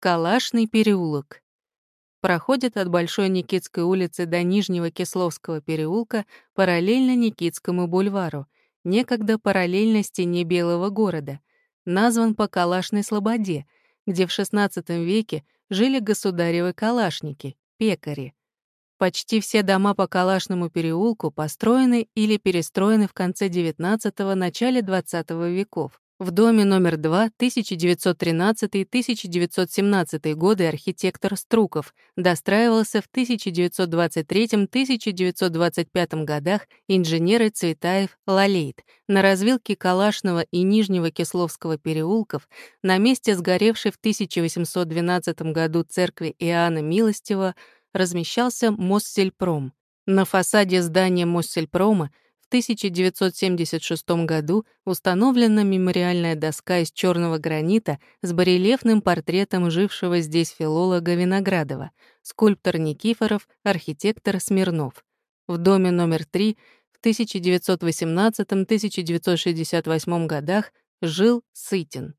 Калашный переулок. Проходит от Большой Никитской улицы до Нижнего Кисловского переулка параллельно Никитскому бульвару, некогда параллельно стене Белого города, назван по Калашной Слободе, где в XVI веке жили государевы калашники, пекари. Почти все дома по Калашному переулку построены или перестроены в конце XIX – начале XX веков. В доме номер 2 1913-1917 годы архитектор Струков достраивался в 1923-1925 годах инженеры Цветаев Лалейт на развилке Калашного и Нижнего Кисловского переулков на месте сгоревшей в 1812 году церкви Иоанна Милостива размещался Моссельпром. На фасаде здания Моссельпрома 1976 году установлена мемориальная доска из черного гранита с барельефным портретом жившего здесь филолога Виноградова, скульптор Никифоров, архитектор Смирнов. В доме номер 3 в 1918-1968 годах жил Сытин.